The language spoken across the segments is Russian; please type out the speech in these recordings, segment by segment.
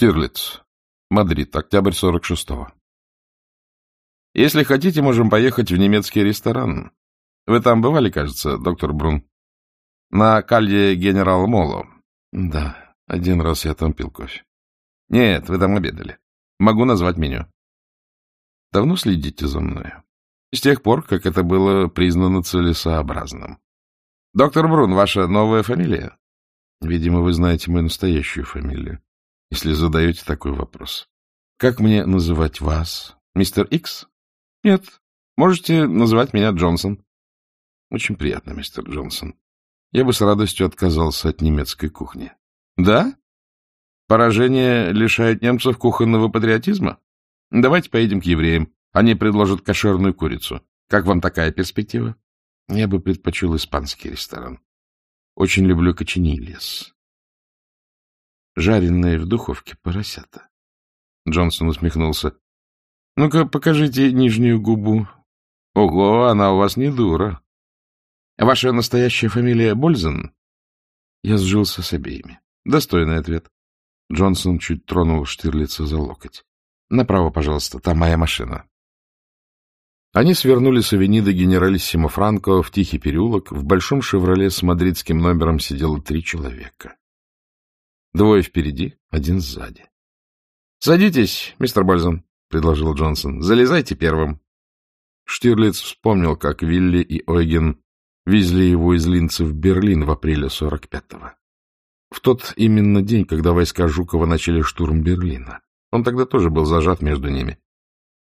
Штирлиц. Мадрид. Октябрь 46-го. Если хотите, можем поехать в немецкий ресторан. Вы там бывали, кажется, доктор Брун? На калье генераль Мола. Да, один раз я там пил кофе. Нет, вы там обедали. Могу назвать меню. Давно следите за мной? С тех пор, как это было признано целесообразным. Доктор Брун, ваша новая фамилия? Видимо, вы знаете мою настоящую фамилию, если задаете такой вопрос. Как мне называть вас? Мистер Икс? Нет, можете называть меня Джонсон. Очень приятно, мистер Джонсон. Я бы с радостью отказался от немецкой кухни. Да? Поражение лишает немцев кухонного патриотизма? Давайте поедем к евреям. Они предложат кошерную курицу. Как вам такая перспектива? Я бы предпочел испанский ресторан. Очень люблю коченильес. Жареные в духовке поросята. Джонсон усмехнулся. — Ну-ка, покажите нижнюю губу. Ого, она у вас не дура. Ваша настоящая фамилия Бользен? Я сжился с обеими. Достойный ответ. Джонсон чуть тронул Штирлица за локоть. — Направо, пожалуйста, там моя машина. Они свернули с авенида генералиссимо Франко в тихий переулок. В большом «Шевроле» с мадридским номером сидело три человека. Двое впереди, один сзади. — Садитесь, мистер Бользон, — предложил Джонсон. — Залезайте первым. Штирлиц вспомнил, как Вилли и Ойген везли его из Линца в Берлин в апреле 45-го. В тот именно день, когда войска Жукова начали штурм Берлина. Он тогда тоже был зажат между ними.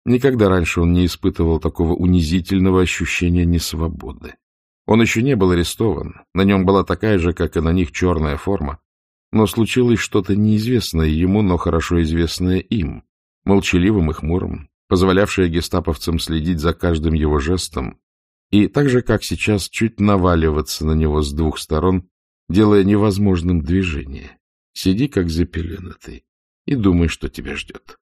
Никогда раньше он не испытывал такого унизительного ощущения несвободы. Он еще не был арестован, на нем была такая же, как и на них, черная форма. Но случилось что-то неизвестное ему, но хорошо известное им, молчаливым и хмурым, позволявшее гестаповцам следить за каждым его жестом и так же, как сейчас, чуть наваливаться на него с двух сторон, делая невозможным движение. Сиди, как запеленатый, и думай, что тебя ждет.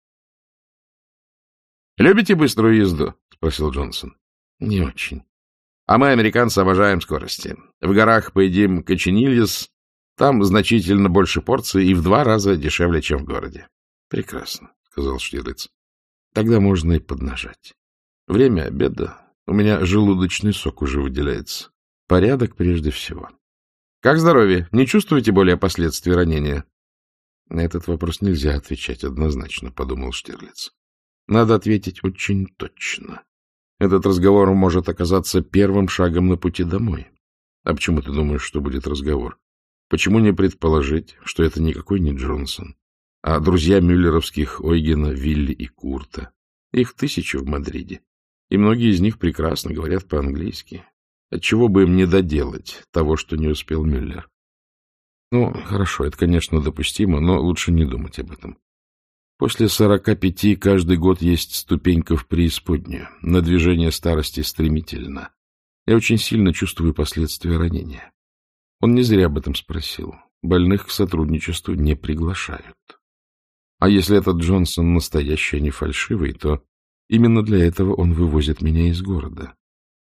— Любите быструю езду? — спросил Джонсон. — Не очень. — А мы, американцы, обожаем скорости. В горах поедим коченильес, там значительно больше порций и в два раза дешевле, чем в городе. — Прекрасно, — сказал Штирлиц. — Тогда можно и поднажать. Время обеда. У меня желудочный сок уже выделяется. Порядок прежде всего. Как здоровье? Не чувствуете более последствий ранения? На этот вопрос нельзя отвечать однозначно, подумал Штирлиц. Надо ответить очень точно. Этот разговор может оказаться первым шагом на пути домой. А почему ты думаешь, что будет разговор? Почему не предположить, что это никакой не Джонсон, а друзья мюллеровских Ойгена, Вилли и Курта? Их тысячи в Мадриде, и многие из них прекрасно говорят по-английски. Отчего бы им не доделать того, что не успел Мюллер? Ну, хорошо, это, конечно, допустимо, но лучше не думать об этом. После сорока пяти каждый год есть ступенька в преисподнюю. На движение старости стремительно. Я очень сильно чувствую последствия ранения. Он не зря об этом спросил. Больных к сотрудничеству не приглашают. А если этот Джонсон настоящий, а не фальшивый, то именно для этого он вывозит меня из города.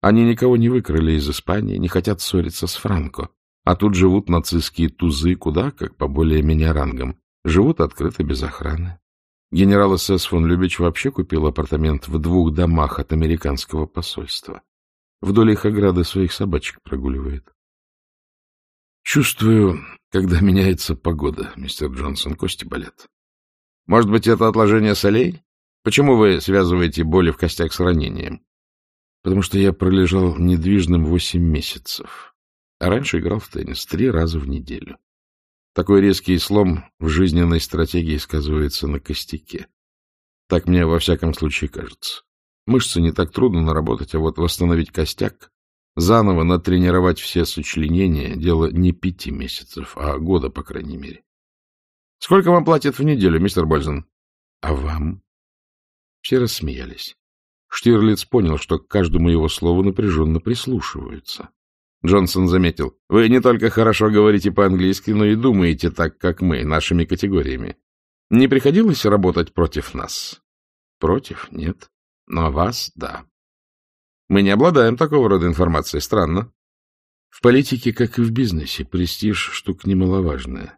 Они никого не выкрали из Испании, не хотят ссориться с Франко. А тут живут нацистские тузы куда, как по более меня рангам. Живут открыто, без охраны. Генерал СС фон Любич вообще купил апартамент в двух домах от американского посольства. Вдоль их ограды своих собачек прогуливает. Чувствую, когда меняется погода, мистер Джонсон, кости болят. Может быть, это отложение солей? Почему вы связываете боли в костях с ранением? потому что я пролежал недвижным восемь месяцев, а раньше играл в теннис три раза в неделю. Такой резкий слом в жизненной стратегии сказывается на костяке. Так мне во всяком случае кажется. Мышцы не так трудно наработать, а вот восстановить костяк, заново натренировать все сочленения — дело не пяти месяцев, а года, по крайней мере. — Сколько вам платят в неделю, мистер Бользен? — А вам? Все рассмеялись. Штирлиц понял, что к каждому его слову напряженно прислушиваются. Джонсон заметил. — Вы не только хорошо говорите по-английски, но и думаете так, как мы, нашими категориями. Не приходилось работать против нас? — Против? Нет. Но вас — да. Мы не обладаем такого рода информацией. Странно. В политике, как и в бизнесе, престиж — штука немаловажная.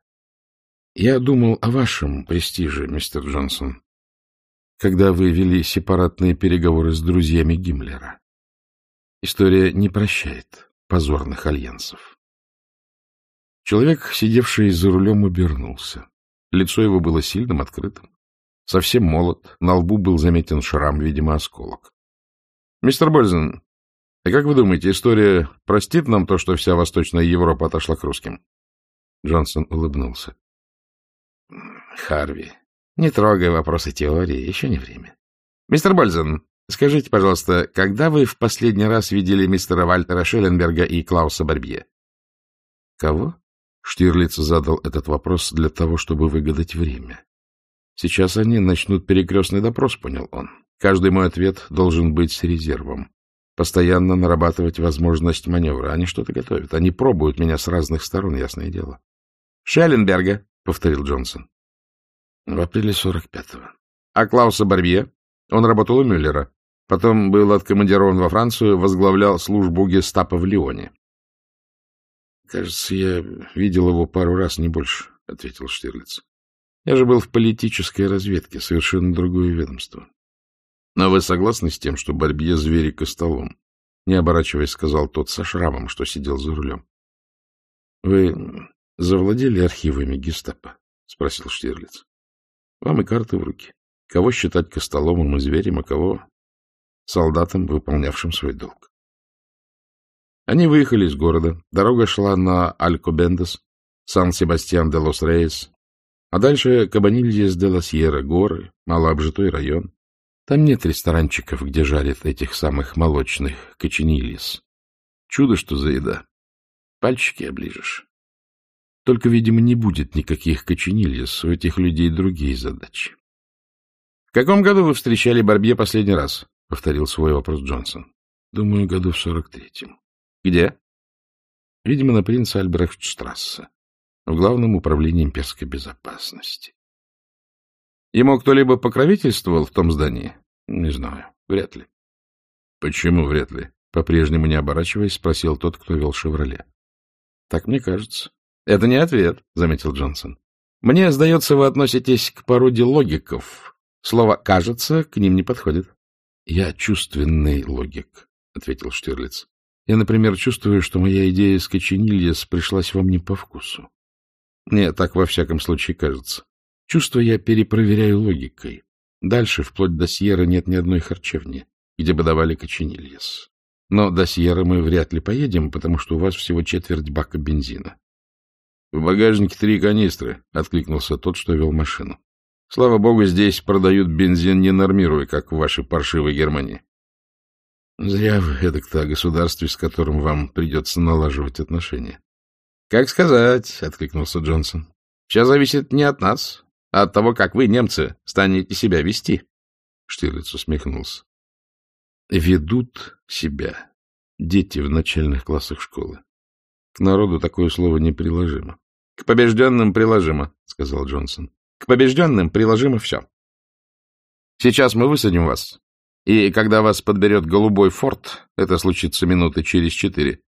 Я думал о вашем престиже, мистер Джонсон, когда вы вели сепаратные переговоры с друзьями Гиммлера. История не прощает позорных альянсов. Человек, сидевший за рулем, обернулся. Лицо его было сильным, открытым. Совсем молод, на лбу был заметен шрам, видимо, осколок. — Мистер Бользен, а как вы думаете, история простит нам то, что вся Восточная Европа отошла к русским? Джонсон улыбнулся. — Харви, не трогай вопросы теории, еще не время. — Мистер Бользен, скажите, пожалуйста, когда вы в последний раз видели мистера Вальтера Шелленберга и Клауса Барбье? — Кого? Штирлиц задал этот вопрос для того, чтобы выгадать время. Сейчас они начнут перекрестный допрос, понял он. Каждый мой ответ должен быть с резервом. Постоянно нарабатывать возможность маневра. Они что-то готовят. Они пробуют меня с разных сторон, ясное дело. — Шелленберга, — повторил Джонсон. — В апреле 45-го. — А Клауса Барбье? Он работал у Мюллера. Потом был откомандирован во Францию, возглавлял службу гестапо в Лионе. — Кажется, я видел его пару раз, не больше, — ответил Штирлиц. — Я же был в политической разведке, совершенно другое ведомство. Но вы согласны с тем, что Барбье звери костолом? Не оборачиваясь, сказал тот со шрамом, что сидел за рулем. — Вы завладели архивами гестапо? — спросил Штирлиц. — Вам и карты в руки. Кого считать костоломом и зверем, а кого солдатом, выполнявшим свой долг. Они выехали из города. Дорога шла на Алькобендес, Сан-Себастьян де Лос-Рейс, а дальше Кабанильес де ла Сьерра, горы, малообжитой район. Там нет ресторанчиков, где жарят этих самых молочных коченильес. Чудо, что за еда. Пальчики оближешь. Только, видимо, не будет никаких коченильес. У этих людей другие задачи. — В каком году вы встречали Барбье последний раз? — повторил свой вопрос Джонсон. — Думаю, году в сорок третьем. — Где? — Видимо, на принца Альбрехтштрассе, в главном управлении имперской безопасности. Ему кто-либо покровительствовал в том здании? Не знаю. Вряд ли. Почему вряд ли? По-прежнему не оборачиваясь, спросил тот, кто вел «Шевроле». Так мне кажется. Это не ответ, заметил Джонсон. Мне, сдается, вы относитесь к породе логиков. Слово «кажется» к ним не подходит. Я чувственный логик, ответил Штирлиц. Я, например, чувствую, что моя идея с Коченильес пришлась вам не по вкусу. Мне так во всяком случае кажется. Чувство я перепроверяю логикой. Дальше, вплоть до Сьерра, нет ни одной харчевни, где бы давали коченильес. Но до Сьерра мы вряд ли поедем, потому что у вас всего четверть бака бензина. — В багажнике три канистры, — откликнулся тот, что вел машину. — Слава богу, здесь продают бензин, не нормируя, как в вашей паршивой Германии. — Зря вы эдак-то о государстве, с которым вам придется налаживать отношения. — Как сказать, — откликнулся Джонсон. — Все зависит не от нас, от того, как вы, немцы, станете себя вести. Штирлиц усмехнулся. Ведут себя дети в начальных классах школы. К народу такое слово неприложимо. — К побежденным приложимо, — сказал Джонсон. — К побежденным приложимо все. Сейчас мы высадим вас, и когда вас подберет голубой форт, это случится минуты через четыре,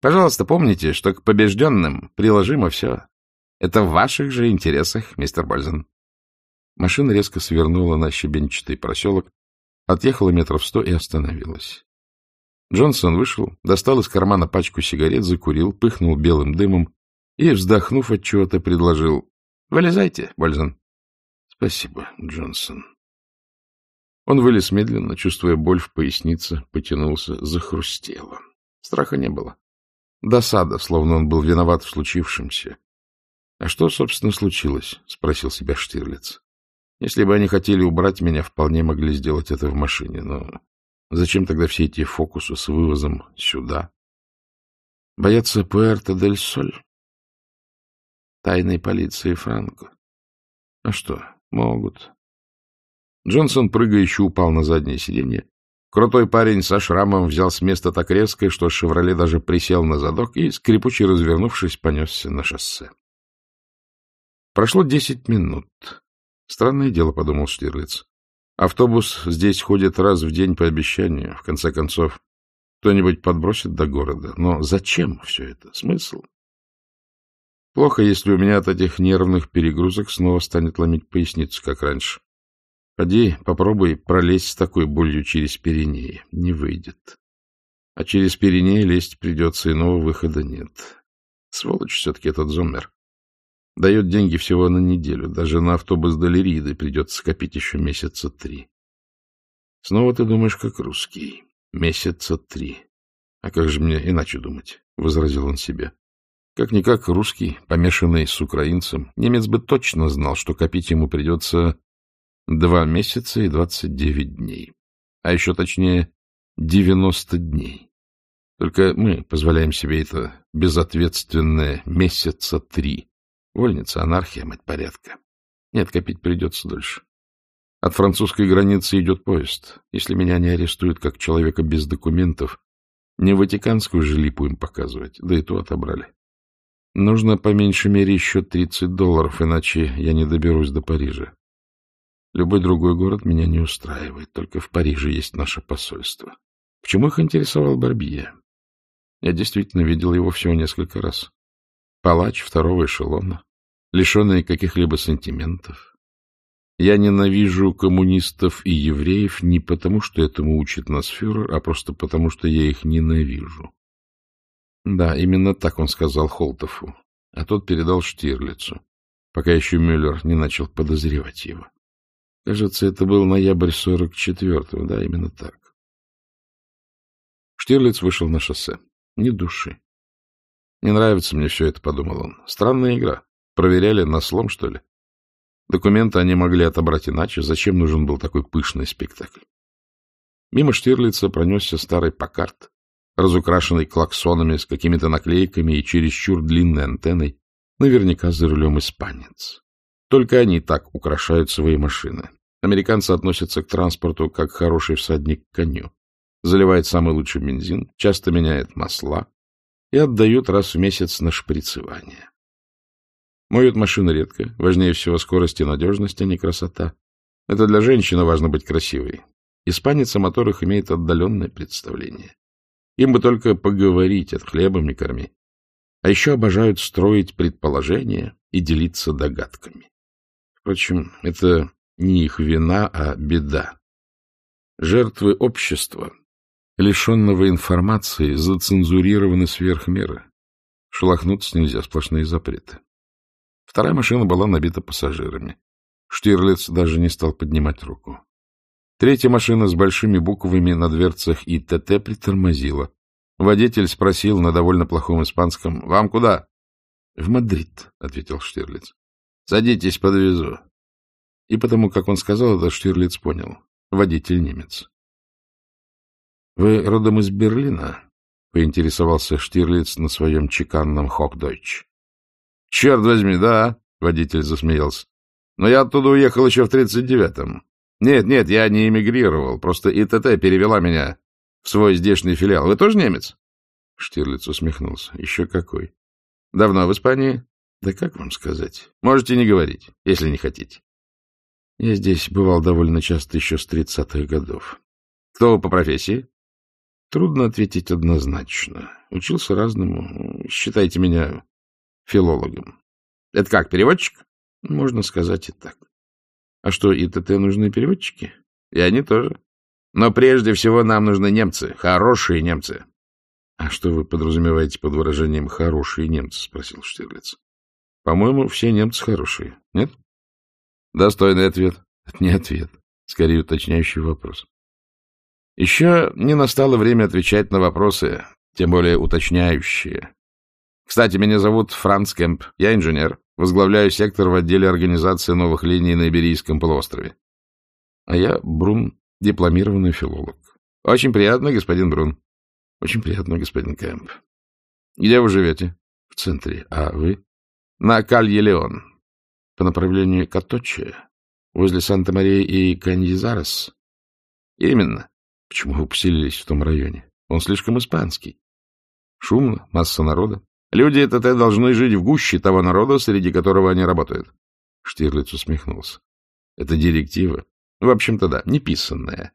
пожалуйста, помните, что к побежденным приложимо все. Это в ваших же интересах, мистер Бользен. Машина резко свернула на щебенчатый проселок, отъехала метров сто и остановилась. Джонсон вышел, достал из кармана пачку сигарет, закурил, пыхнул белым дымом и, вздохнув от чего-то, предложил «Вылезайте, Бользен». «Спасибо, Джонсон». Он вылез медленно, чувствуя боль в пояснице, потянулся, захрустело. Страха не было. Досада, словно он был виноват в случившемся. — А что, собственно, случилось? — спросил себя Штирлиц. — Если бы они хотели убрать меня, вполне могли сделать это в машине. Но зачем тогда все эти фокусы с вывозом сюда? Боятся Пуэрто-дель-Соль? Тайной полиции Франко? А что, могут. Джонсон, прыгающий, упал на заднее сиденье. Крутой парень со шрамом взял с места так резко, что «Шевроле» даже присел на задок и, скрипуче развернувшись, понесся на шоссе. Прошло десять минут. Странное дело, — подумал Штирлиц. Автобус здесь ходит раз в день по обещанию. В конце концов, кто-нибудь подбросит до города. Но зачем все это? Смысл? Плохо, если у меня от этих нервных перегрузок снова станет ломить поясницу, как раньше. Поди, попробуй пролезть с такой болью через Пиренеи. Не выйдет. А через Пиренеи лезть придется, иного выхода нет. Сволочь все-таки этот Зоммер. Дает деньги всего на неделю. Даже на автобус до Лириды придется скопить еще месяца три. Снова ты думаешь, как русский. Месяца три. А как же мне иначе думать? — возразил он себе. Как-никак русский, помешанный с украинцем, немец бы точно знал, что копить ему придется два месяца и двадцать девять дней. А еще точнее, девяносто дней. Только мы позволяем себе это безответственное месяца три. Вольница, анархия, мать порядка. Нет, копить придется дольше. От французской границы идет поезд. Если меня не арестуют как человека без документов, не ватиканскую же липу им показывать, да и ту отобрали. Нужно по меньшей мере еще 30 долларов, иначе я не доберусь до Парижа. Любой другой город меня не устраивает, только в Париже есть наше посольство. Почему их интересовал Барбье? Я действительно видел его всего несколько раз. Палач второго эшелона, лишенный каких-либо сантиментов. Я ненавижу коммунистов и евреев не потому, что этому учит нас фюрер, а просто потому, что я их ненавижу. Да, именно так он сказал Холтову, а тот передал Штирлицу, пока еще Мюллер не начал подозревать его. Кажется, это был ноябрь 44-го, да, именно так. Штирлиц вышел на шоссе. Ни души. Не нравится мне все это, подумал он. Странная игра. Проверяли на слом, что ли? Документы они могли отобрать иначе. Зачем нужен был такой пышный спектакль? Мимо Штирлица пронесся старый Покарт, разукрашенный клаксонами с какими-то наклейками и чересчур длинной антенной, наверняка за рулем испанец. Только они так украшают свои машины. Американцы относятся к транспорту как хороший всадник к коню. Заливает самый лучший бензин, часто меняет масла и отдают раз в месяц на шприцевание. Моют машины редко, важнее всего скорость и надежность, а не красота. Это для женщины важно быть красивой. Испанец о моторах имеет отдаленное представление. Им бы только поговорить, от хлебом не корми. А еще обожают строить предположения и делиться догадками. Впрочем, это не их вина, а беда. Жертвы общества, лишенного информации, зацензурированы сверх меры. Шелохнуться нельзя, сплошные запреты. Вторая машина была набита пассажирами. Штирлиц даже не стал поднимать руку. Третья машина с большими буквами на дверцах ИТТ притормозила. Водитель спросил на довольно плохом испанском, «Вам куда?» «В Мадрид», — ответил Штирлиц. «Садитесь, подвезу». И потому, как он сказал это, Штирлиц понял. Водитель немец. «Вы родом из Берлина?» — поинтересовался Штирлиц на своем чеканном хокдойч. — Черт возьми, да, — водитель засмеялся. — Но я оттуда уехал еще в тридцать девятом. Нет, нет, я не эмигрировал, просто ИТТ перевела меня в свой здешний филиал. Вы тоже немец? Штирлиц усмехнулся. Еще какой. Давно в Испании? Да как вам сказать? Можете не говорить, если не хотите. Я здесь бывал довольно часто еще с тридцатых годов. Кто вы по профессии? Трудно ответить однозначно. Учился разному. Считайте меня филологом. Это как, переводчик? Можно сказать и так. А что, ИТТ нужны переводчики? И они тоже. Но прежде всего нам нужны немцы, хорошие немцы. — А что вы подразумеваете под выражением «хорошие немцы»? — спросил Штирлиц. — По-моему, все немцы хорошие, нет? — Достойный ответ. Это не ответ, скорее уточняющий вопрос. Еще не настало время отвечать на вопросы, тем более уточняющие. Кстати, меня зовут Франц Кемп. Я инженер. Возглавляю сектор в отделе организации новых линий на Иберийском полуострове. А я Брун, дипломированный филолог. Очень приятно, господин Брун. Очень приятно, господин Кемп. Где вы живете? В центре. А вы? На Калье-Леон. По направлению Каточи. Возле Санта-Марии и Каньезарес. Именно. Почему вы поселились в том районе? Он слишком испанский. Шумно, масса народа. Люди ТТ должны жить в гуще того народа, среди которого они работают. Штирлиц усмехнулся. Это директива. В общем-то, да, неписанная.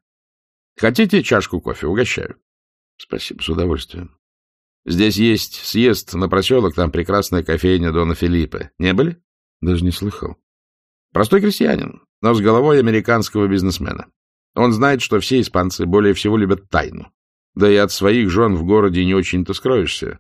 Хотите чашку кофе? Угощаю. Спасибо, с удовольствием. Здесь есть съезд на проселок, там прекрасная кофейня Дона Филиппа. Не были? Даже не слыхал. Простой крестьянин, но с головой американского бизнесмена. Он знает, что все испанцы более всего любят тайну. Да и от своих жен в городе не очень-то скроешься.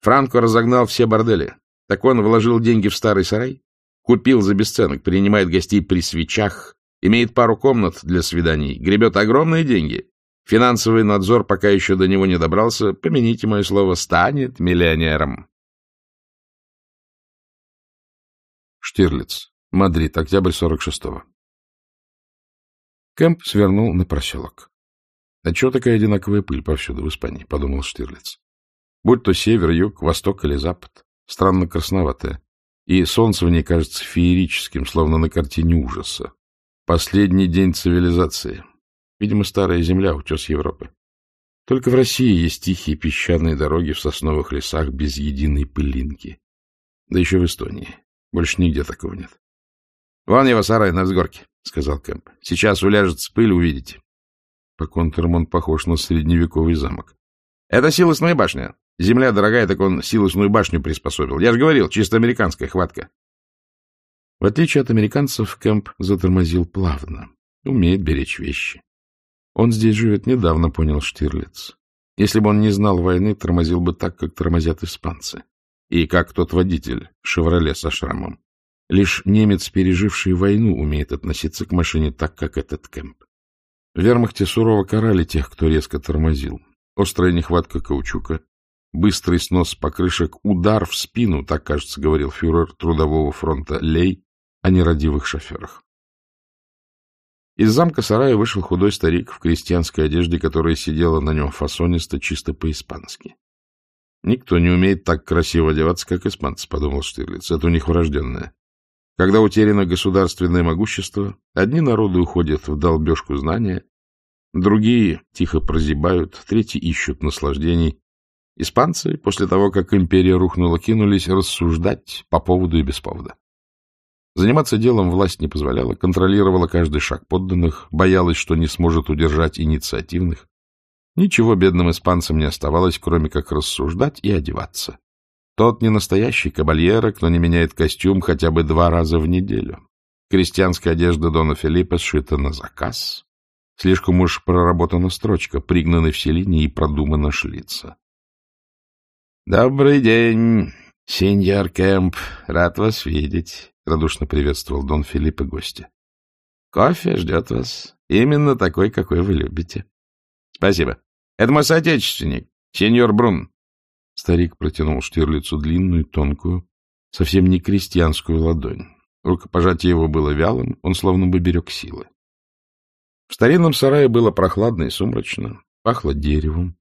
Франко разогнал все бордели. Так он вложил деньги в старый сарай, купил за бесценок, принимает гостей при свечах, имеет пару комнат для свиданий, гребет огромные деньги. Финансовый надзор пока еще до него не добрался, помяните мое слово, станет миллионером. Штирлиц. Мадрид. Октябрь 46-го. Кэмп свернул на проселок. — Отчего такая одинаковая пыль повсюду в Испании? — подумал Штирлиц. Будь то север, юг, восток или запад. Странно красноватая. И солнце в ней кажется феерическим, словно на картине ужаса. Последний день цивилизации. Видимо, старая земля, утес Европы. Только в России есть тихие песчаные дороги в сосновых лесах без единой пылинки. Да еще в Эстонии. Больше нигде такого нет. — Вон его сарай на взгорке, — сказал Кэмп. — Сейчас уляжется пыль, увидите. По контурам он похож на средневековый замок. — Это силосная башня. Земля дорогая, так он силосную башню приспособил. Я же говорил, чисто американская хватка. В отличие от американцев, Кэмп затормозил плавно. Умеет беречь вещи. Он здесь живет недавно, понял Штирлиц. Если бы он не знал войны, тормозил бы так, как тормозят испанцы. И как тот водитель, «Шевроле» со шрамом. Лишь немец, переживший войну, умеет относиться к машине так, как этот Кэмп. В вермахте сурово карали тех, кто резко тормозил. Острая нехватка каучука, быстрый снос покрышек, удар в спину, так, кажется, говорил фюрер Трудового фронта Лей о нерадивых шоферах. Из замка сарая вышел худой старик в крестьянской одежде, которая сидела на нем фасонисто, чисто по-испански. «Никто не умеет так красиво одеваться, как испанцы», — подумал Штирлиц. «Это у них врожденное. Когда утеряно государственное могущество, одни народы уходят в долбежку знания, другие тихо прозябают, третьи ищут наслаждений. Испанцы, после того, как империя рухнула, кинулись рассуждать по поводу и без повода. Заниматься делом власть не позволяла, контролировала каждый шаг подданных, боялась, что не сможет удержать инициативных. Ничего бедным испанцам не оставалось, кроме как рассуждать и одеваться. Тот не настоящий кабальера, кто не меняет костюм хотя бы два раза в неделю. Крестьянская одежда Дона Филиппа сшита на заказ. Слишком уж проработана строчка, пригнаны все линии и продумано шлица. — Добрый день, сеньор Кэмп. Рад вас видеть, — радушно приветствовал Дон Филипп и гостя. — Кофе ждет вас. Именно такой, какой вы любите. — Спасибо. Это мой соотечественник, сеньор Брун. Старик протянул Штирлицу длинную, тонкую, совсем не крестьянскую ладонь. Рукопожатие его было вялым, он словно бы берег силы. В старинном сарае было прохладно и сумрачно, пахло деревом.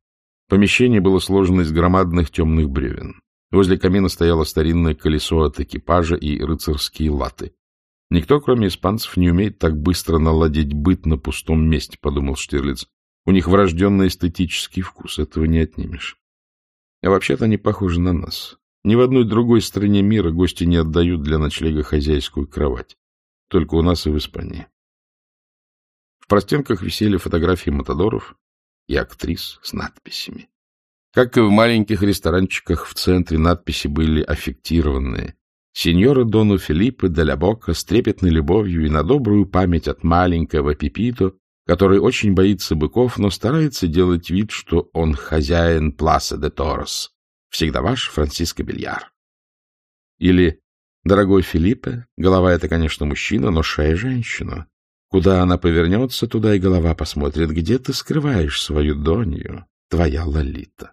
Помещение было сложено из громадных темных бревен. Возле камина стояло старинное колесо от экипажа и рыцарские латы. Никто, кроме испанцев, не умеет так быстро наладить быт на пустом месте, — подумал Штирлиц. У них врожденный эстетический вкус, этого не отнимешь. А вообще-то они похожи на нас. Ни в одной другой стране мира гости не отдают для ночлега хозяйскую кровать. Только у нас и в Испании. В простенках висели фотографии матадоров и актрис с надписями. Как и в маленьких ресторанчиках, в центре надписи были аффектированные. Сеньора Дону Филиппе де ля Бока с трепетной любовью и на добрую память от маленького Пипито который очень боится быков, но старается делать вид, что он хозяин Пласа де Торос. Всегда ваш Франциско Бельяр. Или «Дорогой Филиппе, голова — это, конечно, мужчина, но шея — женщина. Куда она повернется, туда и голова посмотрит. Где ты скрываешь свою Донью, твоя Лолита?»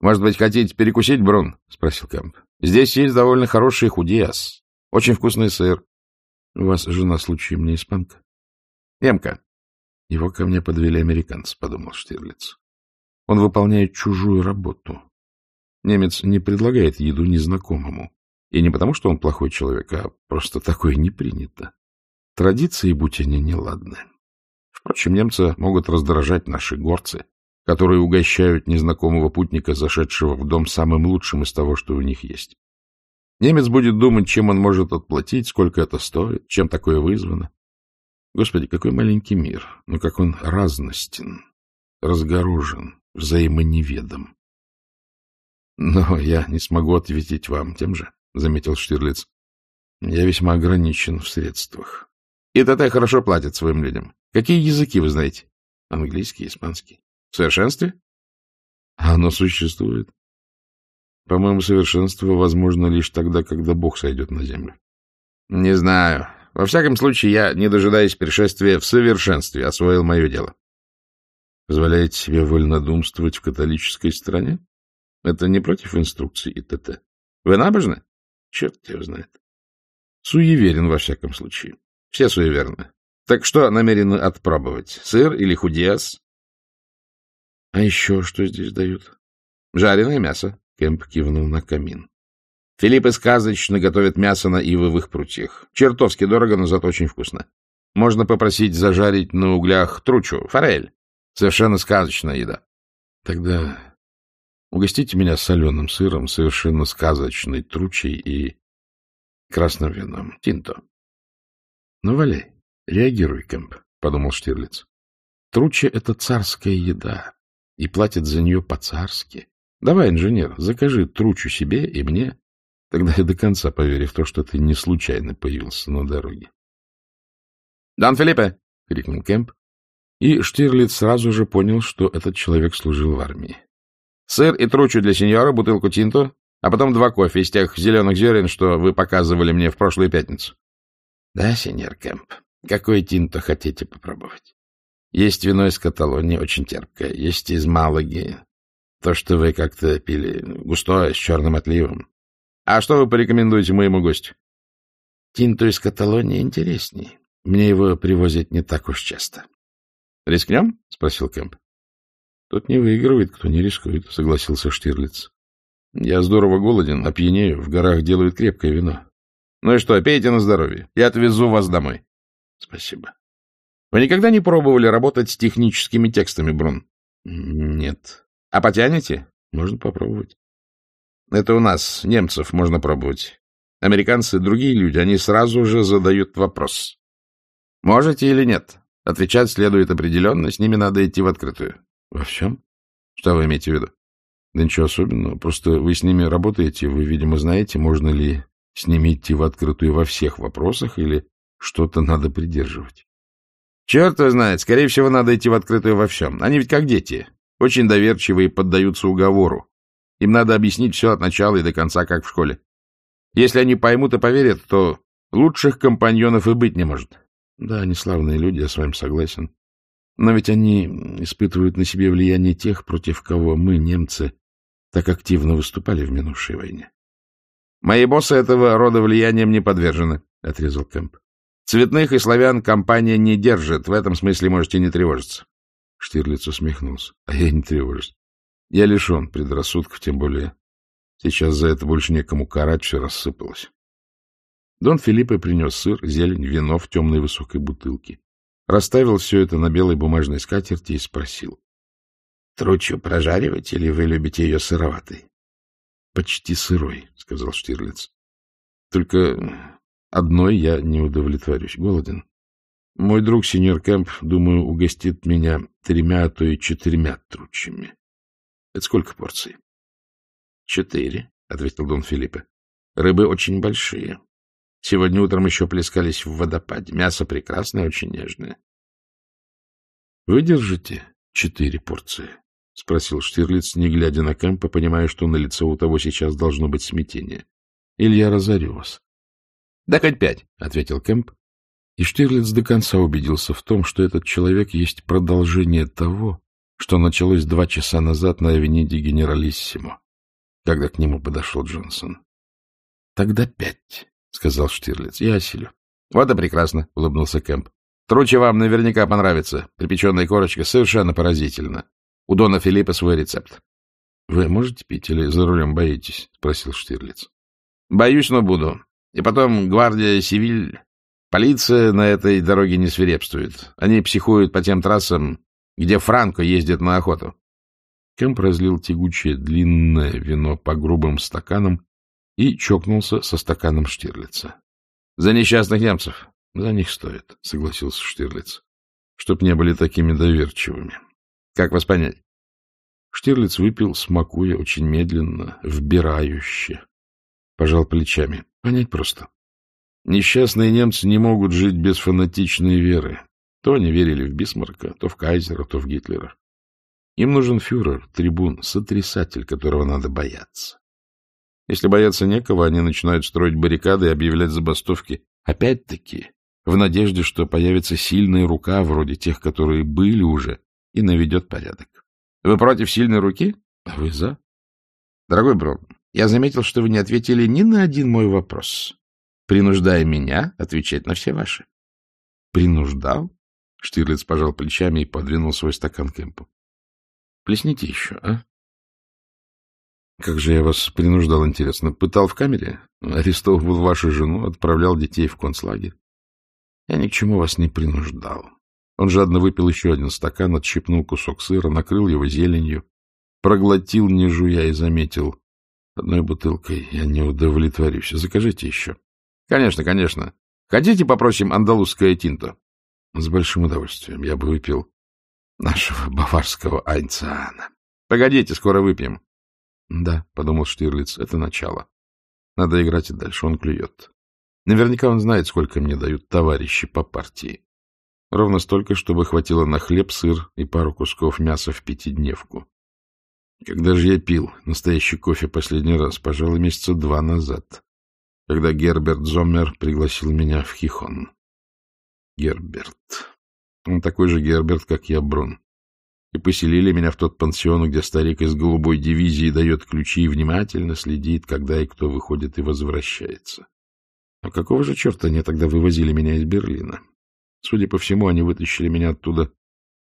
«Может быть, хотите перекусить, Брун?» — спросил Кэмп. «Здесь есть довольно хороший худиас. Очень вкусный сыр». «У вас жена случаем не испанка?» «Немка. Его ко мне подвели американцы, — подумал Штирлиц. Он выполняет чужую работу. Немец не предлагает еду незнакомому. И не потому, что он плохой человек, а просто такое не принято. Традиции, будь они неладны. Впрочем, немцы могут раздражать наши горцы, которые угощают незнакомого путника, зашедшего в дом самым лучшим из того, что у них есть. Немец будет думать, чем он может отплатить, сколько это стоит, чем такое вызвано. Господи, какой маленький мир, но как он разностен, разгорожен, взаимоневедом. — Но я не смогу ответить вам тем же, — заметил Штирлиц. — Я весьма ограничен в средствах. — И ТТ хорошо платит своим людям. Какие языки вы знаете? — Английский, испанский. — В совершенстве? — Оно существует. По-моему, совершенство возможно лишь тогда, когда Бог сойдет на землю. — Не знаю. Во всяком случае, я, не дожидаясь пришествия, в совершенстве освоил мое дело. — Позволяете себе вольнодумствовать в католической стране? Это не против инструкций и т.т. Вы набожны? Черт его знает. Суеверен, во всяком случае. Все суеверны. Так что намерены отпробовать? Сыр или худиас? А еще что здесь дают? Жареное мясо. Кэмп кивнул на камин. Филиппы сказочно готовят мясо на ивовых прутьях. Чертовски дорого, но зато очень вкусно. Можно попросить зажарить на углях тручу, форель. Совершенно сказочная еда. Тогда Угостите меня соленым сыром, совершенно сказочной тручей и красным вином. Тинто. — Ну, валяй, реагируй, Кэмп, — подумал Штирлиц. Труча — это царская еда, и платят за нее по-царски. Давай, инженер, закажи тручу себе и мне. Тогда я до конца поверю в то, что ты не случайно появился на дороге. — Дан Филиппе! — крикнул Кэмп, и Штирлиц сразу же понял, что этот человек служил в армии. Сыр и тручу для сеньора, бутылку тинто, а потом два кофе из тех зеленых зерен, что вы показывали мне в прошлую пятницу. — Да, сеньор Кэмп, какое тинто хотите попробовать? Есть вино из Каталонии, очень терпкое, есть из Малаги. То, что вы как-то пили, густое, с черным отливом. А что вы порекомендуете моему гостю? Тинто из Каталонии интересней. Мне его привозят не так уж часто. — Рискнем? — спросил Кэмп. Тот не выигрывает, кто не рискует, — согласился Штирлиц. Я здорово голоден, опьянею, в горах делают крепкое вино. Ну и что, пейте на здоровье. Я отвезу вас домой. Спасибо. Вы никогда не пробовали работать с техническими текстами, Брун? Нет. А потянете? Можно попробовать. Это у нас, немцев, можно пробовать. Американцы — другие люди, они сразу же задают вопрос. Можете или нет? Отвечать следует определенно, с ними надо идти в открытую. Во всем? Что вы имеете в виду? Да ничего особенного. Просто вы с ними работаете, вы, видимо, знаете, можно ли с ними идти в открытую во всех вопросах или что-то надо придерживать. Черт его знает, скорее всего, надо идти в открытую во всем. Они ведь как дети, очень доверчивые и поддаются уговору. Им надо объяснить все от начала и до конца, как в школе. Если они поймут и поверят, то лучших компаньонов и быть не может. Да, они славные люди, я с вами согласен. Но ведь они испытывают на себе влияние тех, против кого мы, немцы, так активно выступали в минувшей войне. — Мои боссы этого рода влиянием не подвержены, — отрезал Кэмп. — Цветных и славян компания не держит, в этом смысле можете не тревожиться. Штирлиц усмехнулся. — А я не тревожусь. Я лишен предрассудков, тем более сейчас за это больше некому карать, все рассыпалось. Дон Филиппе принес сыр, зелень, вино в темной высокой бутылке расставил все это на белой бумажной скатерти и спросил. — Тручу прожаривать или вы любите ее сыроватой? — Почти сырой, — сказал Штирлиц. — Только одной я не удовлетворюсь. Голоден. Мой друг, сеньор Кэмп, думаю, угостит меня тремя, а то и четырьмя тручами. Это сколько порций? — Четыре, — ответил Дон Филиппе. — Рыбы очень большие. Сегодня утром еще плескались в водопаде. Мясо прекрасное, очень нежное. — Выдержите четыре порции? — спросил Штирлиц, не глядя на Кэмпа, понимая, что на лицо у того сейчас должно быть смятение. — Или я разорю вас? — Да хоть пять, — ответил Кэмп. И Штирлиц до конца убедился в том, что этот человек есть продолжение того, что началось два часа назад на авениде Генералиссимо, когда к нему подошел Джонсон. — Тогда пять. — сказал Штирлиц. — Я осилю. — Вот и прекрасно, — улыбнулся Кэмп. — Тручи вам наверняка понравится. Припеченная корочка совершенно поразительно. У Дона Филиппа свой рецепт. — Вы можете пить или за рулем боитесь? — спросил Штирлиц. — Боюсь, но буду. И потом гвардия Севиль... Полиция на этой дороге не свирепствует. Они психуют по тем трассам, где Франко ездит на охоту. Кэмп разлил тягучее длинное вино по грубым стаканам и чокнулся со стаканом Штирлица. — За несчастных немцев. — За них стоит, — согласился Штирлиц. — Чтоб не были такими доверчивыми. — Как вас понять? Штирлиц выпил, смакуя очень медленно, вбирающе. Пожал плечами. Понять просто. Несчастные немцы не могут жить без фанатичной веры. То они верили в Бисмарка, то в Кайзера, то в Гитлера. Им нужен фюрер, трибун, сотрясатель, которого надо бояться. Если бояться некого, они начинают строить баррикады и объявлять забастовки. Опять-таки, в надежде, что появится сильная рука, вроде тех, которые были уже, и наведет порядок. Вы против сильной руки? А вы за? Дорогой Брон, я заметил, что вы не ответили ни на один мой вопрос, принуждая меня отвечать на все ваши. Принуждал? Штирлиц пожал плечами и подвинул свой стакан Кэмпу. Плесните еще, а? Как же я вас принуждал, интересно? Пытал в камере? Арестовывал вашу жену, отправлял детей в концлагерь? Я ни к чему вас не принуждал. Он жадно выпил еще один стакан, отщипнул кусок сыра, накрыл его зеленью, проглотил, не жуя, и заметил. Одной бутылкой я не удовлетворюсь. Закажите еще. — Конечно, конечно. Хотите попросим андалузское тинто? — С большим удовольствием. Я бы выпил нашего баварского айнциана. — Погодите, скоро выпьем. — Да, — подумал Штирлиц, — это начало. Надо играть и дальше, он клюет. Наверняка он знает, сколько мне дают товарищи по партии. Ровно столько, чтобы хватило на хлеб, сыр и пару кусков мяса в пятидневку. Когда же я пил настоящий кофе последний раз? Пожалуй, месяца два назад, когда Герберт Зоммер пригласил меня в Хихон. Герберт. Он такой же Герберт, как я, Брун. И поселили меня в тот пансион, где старик из голубой дивизии дает ключи и внимательно следит, когда и кто выходит и возвращается. А какого же черта они тогда вывозили меня из Берлина? Судя по всему, они вытащили меня оттуда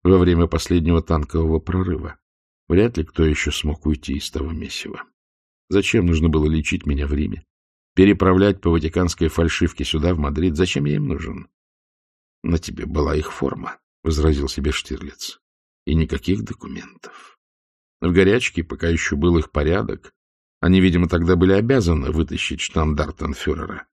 во время последнего танкового прорыва. Вряд ли кто еще смог уйти из того месива. Зачем нужно было лечить меня в Риме? Переправлять по ватиканской фальшивке сюда, в Мадрид? Зачем я им нужен? — На тебе была их форма, — возразил себе Штирлиц. — И никаких документов. В горячке, пока еще был их порядок, они, видимо, тогда были обязаны вытащить штандартенфюрера.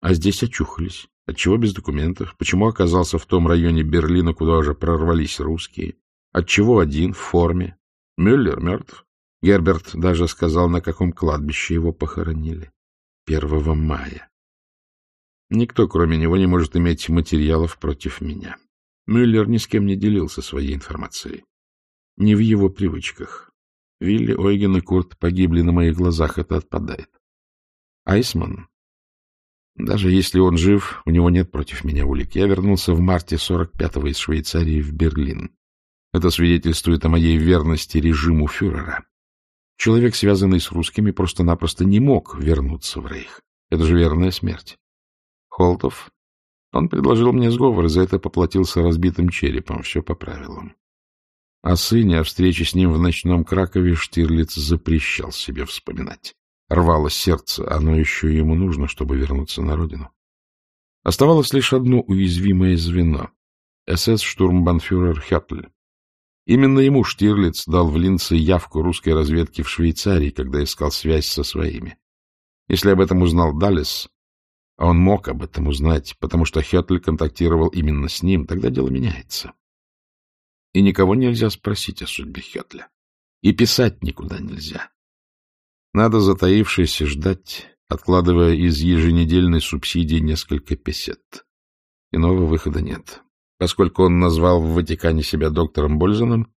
А здесь очухались. Отчего без документов? Почему оказался в том районе Берлина, куда уже прорвались русские? Отчего один в форме? Мюллер мертв. Герберт даже сказал, на каком кладбище его похоронили. Первого мая. Никто, кроме него, не может иметь материалов против меня. Мюллер ни с кем не делился своей информацией. Не в его привычках. Вилли, Ойген и Курт погибли на моих глазах, это отпадает. Айсман даже если он жив, у него нет против меня улик. Я вернулся в марте 45-го из Швейцарии в Берлин. Это свидетельствует о моей верности режиму фюрера. Человек, связанный с русскими, просто-напросто не мог вернуться в Рейх. Это же верная смерть. Холтов? Он предложил мне сговор, и за это поплатился разбитым черепом. Все по правилам. О сыне, о встрече с ним в ночном Кракове Штирлиц запрещал себе вспоминать. Рвало сердце, оно еще ему нужно, чтобы вернуться на родину. Оставалось лишь одно уязвимое звено — СС-штурмбанфюрер Хеттль. Именно ему Штирлиц дал в Линце явку русской разведки в Швейцарии, когда искал связь со своими. Если об этом узнал Даллес, а он мог об этом узнать, потому что Хеттль контактировал именно с ним, тогда дело меняется. И никого нельзя спросить о судьбе Хетля. И писать никуда нельзя. Надо затаившись ждать, откладывая из еженедельной субсидии несколько песет. Иного выхода нет. Поскольку он назвал в Ватикане себя доктором Бользаном,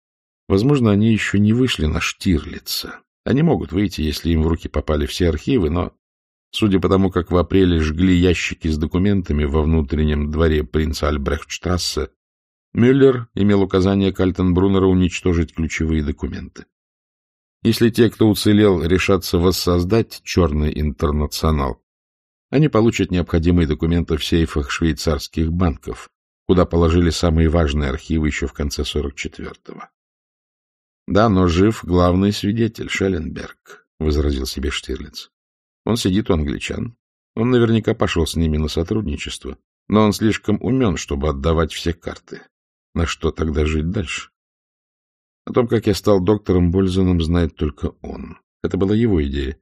возможно, они еще не вышли на Штирлица. Они могут выйти, если им в руки попали все архивы, но, судя по тому, как в апреле жгли ящики с документами во внутреннем дворе принца Альбрехтштрассе, Мюллер имел указание Кальтенбруннера уничтожить ключевые документы. Если те, кто уцелел, решатся воссоздать черный интернационал, они получат необходимые документы в сейфах швейцарских банков, куда положили самые важные архивы еще в конце 44-го. Да, но жив главный свидетель, Шелленберг, — возразил себе Штирлиц. Он сидит у англичан. Он наверняка пошел с ними на сотрудничество, но он слишком умен, чтобы отдавать все карты. На что тогда жить дальше? О том, как я стал доктором Бользаном, знает только он. Это была его идея.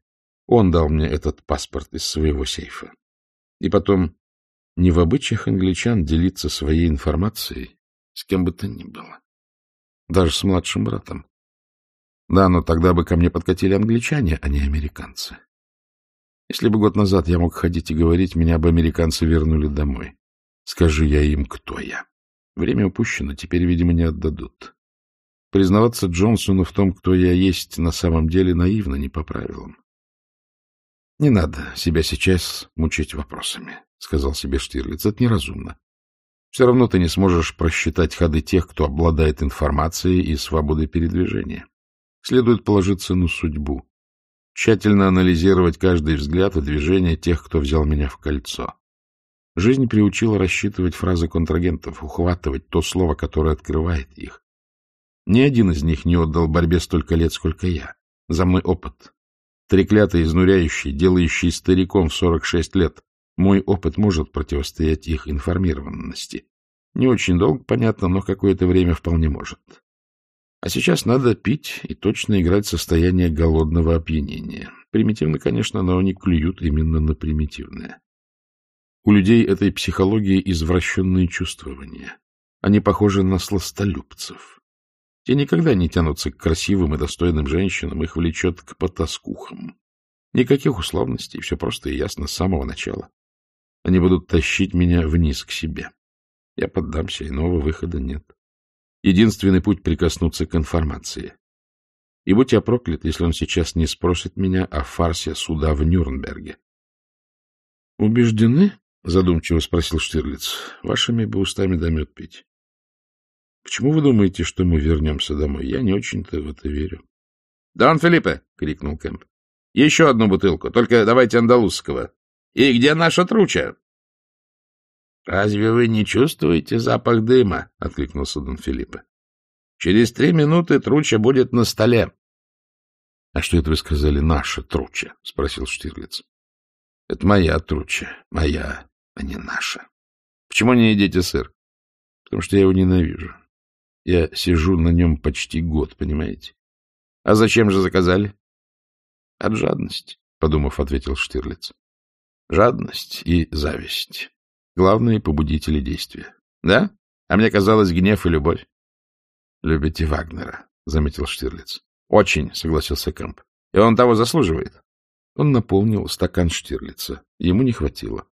Он дал мне этот паспорт из своего сейфа. И потом, не в обычаях англичан делиться своей информацией с кем бы то ни было. Даже с младшим братом. Да, но тогда бы ко мне подкатили англичане, а не американцы. Если бы год назад я мог ходить и говорить, меня бы американцы вернули домой. Скажи я им, кто я. Время упущено, теперь, видимо, не отдадут. Признаваться Джонсону в том, кто я есть, на самом деле наивно, не по правилам. — Не надо себя сейчас мучить вопросами, — сказал себе Штирлиц. — Это неразумно. Все равно ты не сможешь просчитать ходы тех, кто обладает информацией и свободой передвижения. Следует положиться на судьбу, тщательно анализировать каждый взгляд и движение тех, кто взял меня в кольцо. Жизнь приучила рассчитывать фразы контрагентов, ухватывать то слово, которое открывает их. Ни один из них не отдал борьбе столько лет, сколько я. За мой опыт. Треклятый, изнуряющий, делающий стариком в 46 лет. Мой опыт может противостоять их информированности. Не очень долго, понятно, но какое-то время вполне может. А сейчас надо пить и точно играть состояние голодного опьянения. Примитивно, конечно, но они клюют именно на примитивное. У людей этой психологии извращенные чувствования. Они похожи на сластолюбцев. Те никогда не тянутся к красивым и достойным женщинам, их влечет к потаскухам. Никаких условностей, все просто и ясно с самого начала. Они будут тащить меня вниз к себе. Я поддамся, иного выхода нет. Единственный путь — прикоснуться к информации. И будь я проклят, если он сейчас не спросит меня о фарсе суда в Нюрнберге. — Убеждены, — задумчиво спросил Штирлиц, — вашими бы устами да мед пить. — Почему вы думаете, что мы вернемся домой? Я не очень-то в это верю. — Дон Филиппе! — крикнул Кэмп. — Еще одну бутылку, только давайте андалузского. И где наша труча? — Разве вы не чувствуете запах дыма? — откликнулся Дон Филиппе. — Через три минуты труча будет на столе. — А что это вы сказали, наша труча? — спросил Штирлиц. — Это моя труча, моя, а не наша. — Почему не едите сыр? — Потому что я его ненавижу. Я сижу на нем почти год, понимаете? — А зачем же заказали? — От жадности, — подумав, ответил Штирлиц. — Жадность и зависть. Главные побудители действия. — Да? А мне казалось, гнев и любовь. — Любите Вагнера, — заметил Штирлиц. — Очень, — согласился Кэмп. — И он того заслуживает. Он наполнил стакан Штирлица. Ему не хватило.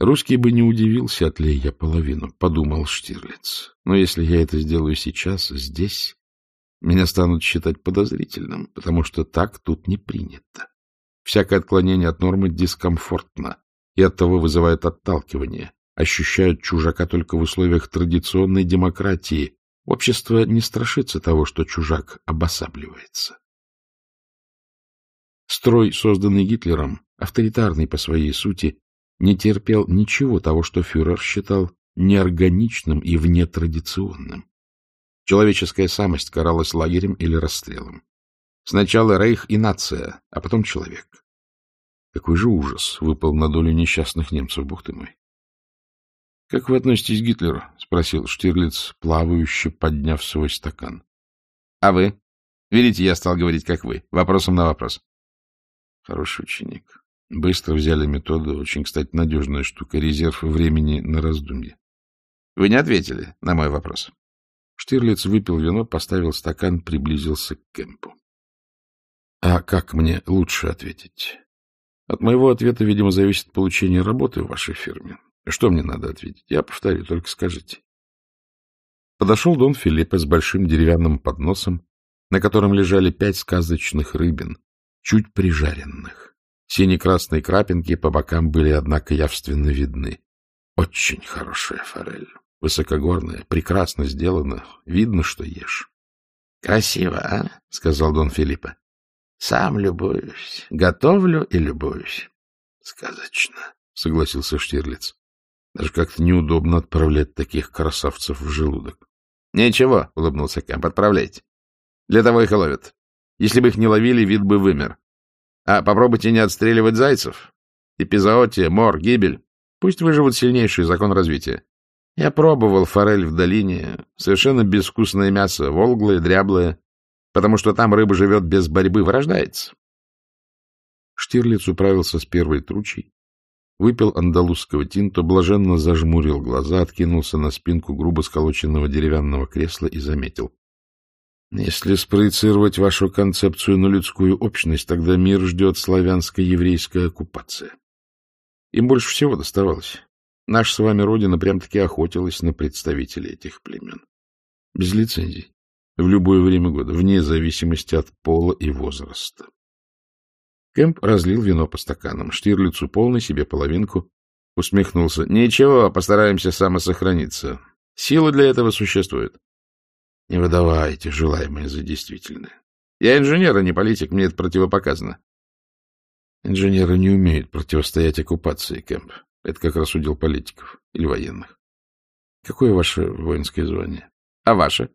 Русский бы не удивился, отлей я половину, — подумал Штирлиц. Но если я это сделаю сейчас, здесь, меня станут считать подозрительным, потому что так тут не принято. Всякое отклонение от нормы дискомфортно и оттого вызывает отталкивание. Ощущают чужака только в условиях традиционной демократии. Общество не страшится того, что чужак обосабливается. Строй, созданный Гитлером, авторитарный по своей сути, не терпел ничего того, что фюрер считал неорганичным и внетрадиционным. Человеческая самость каралась лагерем или расстрелом. Сначала рейх и нация, а потом человек. Какой же ужас выпал на долю несчастных немцев, бог ты мой. — Как вы относитесь к Гитлеру? — спросил Штирлиц, плавающе подняв свой стакан. — А вы? Видите, я стал говорить, как вы, вопросом на вопрос. — Хороший ученик. Быстро взяли методу, очень, кстати, надежная штука, резерв времени на раздумье. — Вы не ответили на мой вопрос. Штирлиц выпил вино, поставил стакан, приблизился к Кемпу. — А как мне лучше ответить? От моего ответа, видимо, зависит получение работы в вашей фирме. Что мне надо ответить? Я повторю, только скажите. Подошел Дон Филиппе с большим деревянным подносом, на котором лежали пять сказочных рыбин, чуть прижаренных. Сине-красные крапинки по бокам были, однако, явственно видны. Очень хорошая форель, высокогорная, прекрасно сделана, видно, что ешь. — Красиво, а? — сказал Дон Филиппе. Сам любуюсь, готовлю и любуюсь. — Сказочно, — согласился Штирлиц. Даже как-то неудобно отправлять таких красавцев в желудок. — Ничего, — улыбнулся Кэмп, — отправляйте. Для того их и ловят. Если бы их не ловили, вид бы вымер. А попробуйте не отстреливать зайцев. Эпизоотия, мор, гибель. Пусть выживут сильнейший закон развития. Я пробовал форель в долине. Совершенно безвкусное мясо, волглое, дряблое потому что там рыба живет без борьбы, вырождается. Штирлиц управился с первой тручей, выпил андалузского тинто, блаженно зажмурил глаза, откинулся на спинку грубо сколоченного деревянного кресла и заметил. Если спроецировать вашу концепцию на людскую общность, тогда мир ждет славянско-еврейская оккупация. Им больше всего доставалось. Наша с вами родина прям-таки охотилась на представителей этих племен. Без лицензий. В любое время года, вне зависимости от пола и возраста. Кэмп разлил вино по стаканам. Штирлицу полный, себе половинку. Усмехнулся. Ничего, постараемся самосохраниться. Сила для этого существует. Не выдавайте желаемое за действительное. Я инженер, а не политик, мне это противопоказано. Инженеры не умеют противостоять оккупации, Кэмп. Это как раз удел политиков или военных. Какое ваше воинское звание? А ваше?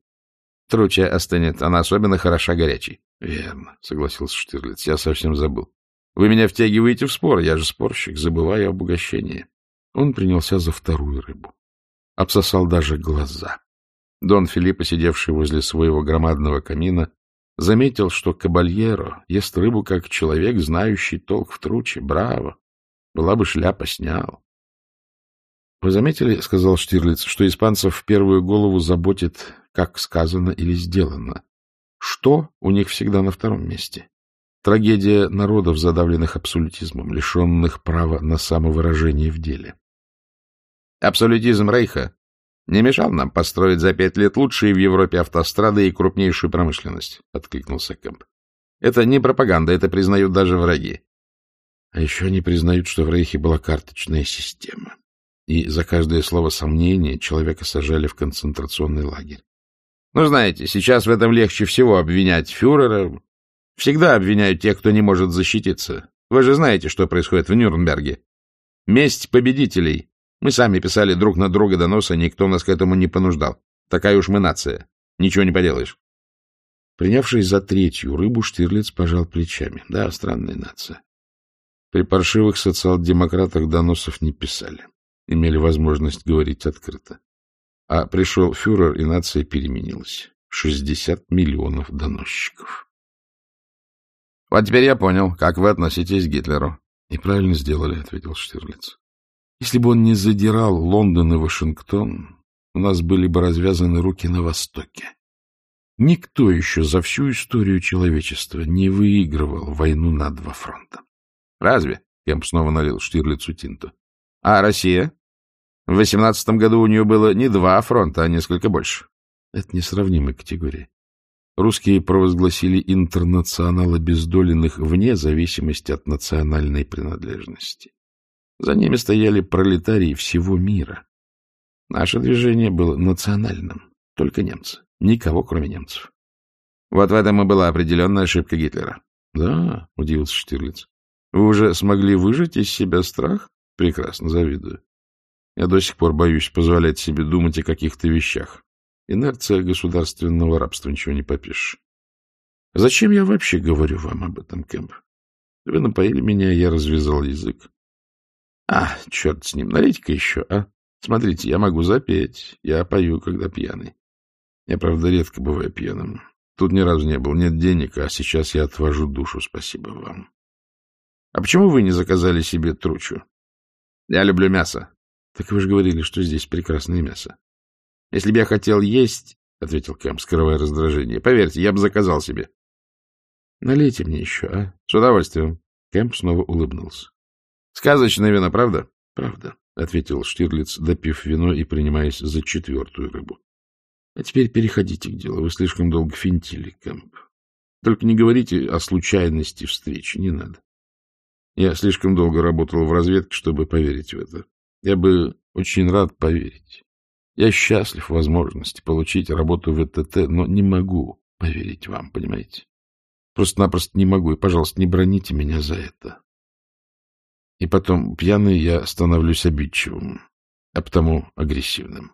Тручая остынет. Она особенно хороша горячей. Верно, согласился Штирлиц. Я совсем забыл. Вы меня втягиваете в спор. Я же спорщик, забываю об угощении. Он принялся за вторую рыбу. Обсосал даже глаза. Дон Филиппо, сидевший возле своего громадного камина, заметил, что Кабальеро ест рыбу как человек, знающий толк в труче. Браво! Была бы шляпа, снял. — Вы заметили, — сказал Штирлиц, — что испанцев в первую голову заботит, как сказано или сделано. Что у них всегда на втором месте? Трагедия народов, задавленных абсолютизмом, лишенных права на самовыражение в деле. Абсолютизм Рейха не мешал нам построить за пять лет лучшие в Европе автострады и крупнейшую промышленность, — откликнулся Кэмп. Это не пропаганда, это признают даже враги. А еще они признают, что в Рейхе была карточная система. И за каждое слово сомнения человека сажали в концентрационный лагерь. Ну, знаете, сейчас в этом легче всего обвинять фюрера. Всегда обвиняют тех, кто не может защититься. Вы же знаете, что происходит в Нюрнберге. Месть победителей. Мы сами писали друг на друга доносы, никто нас к этому не понуждал. Такая уж мы нация. Ничего не поделаешь. Принявшись за третью рыбу, Штирлиц пожал плечами. Да, странная нация. При паршивых социал-демократах доносов не писали. Имели возможность говорить открыто. А пришел фюрер, и нация переменилась. Шестьдесят миллионов доносчиков. — Вот теперь я понял, как вы относитесь к Гитлеру. — И правильно сделали, — ответил Штирлиц. — Если бы он не задирал Лондон и Вашингтон, у нас были бы развязаны руки на Востоке. Никто еще за всю историю человечества не выигрывал войну на два фронта. — Разве? — Кемп снова налил Штирлицу тинту. — А Россия? В восемнадцатом году у нее было не два фронта, а несколько больше. Это несравнимые категории. Русские провозгласили интернационал обездоленных вне зависимости от национальной принадлежности. За ними стояли пролетарии всего мира. Наше движение было национальным, только немцы, никого кроме немцев. Вот в этом и была определенная ошибка Гитлера. — Да, — удивился Штирлиц. Вы уже смогли выжать из себя страх? Прекрасно, завидую. Я до сих пор боюсь позволять себе думать о каких-то вещах. Инерция государственного рабства, ничего не попишешь. Зачем я вообще говорю вам об этом, Кэмп? Вы напоили меня, я развязал язык. А, черт с ним, налейте-ка еще, а? Смотрите, я могу запеть, я пою, когда пьяный. Я, правда, редко бываю пьяным. Тут ни разу не был, нет денег, а сейчас я отвожу душу, спасибо вам. А почему вы не заказали себе тручу? Я люблю мясо. Так вы же говорили, что здесь прекрасное мясо. Если бы я хотел есть, — ответил Кэм, скрывая раздражение, — поверьте, я бы заказал себе. Налейте мне еще, а? С удовольствием. Кэмп снова улыбнулся. Сказочное вино, правда? Правда, — ответил Штирлиц, допив вино и принимаясь за четвертую рыбу. А теперь переходите к делу. Вы слишком долго финтили, Кэмп. Только не говорите о случайности встречи, не надо. Я слишком долго работал в разведке, чтобы поверить в это. Я бы очень рад поверить. Я счастлив в возможности получить работу в ЭТТ, но не могу поверить вам, понимаете? Просто-напросто не могу, и, пожалуйста, не броните меня за это. И потом, пьяный я становлюсь обидчивым, а потому агрессивным.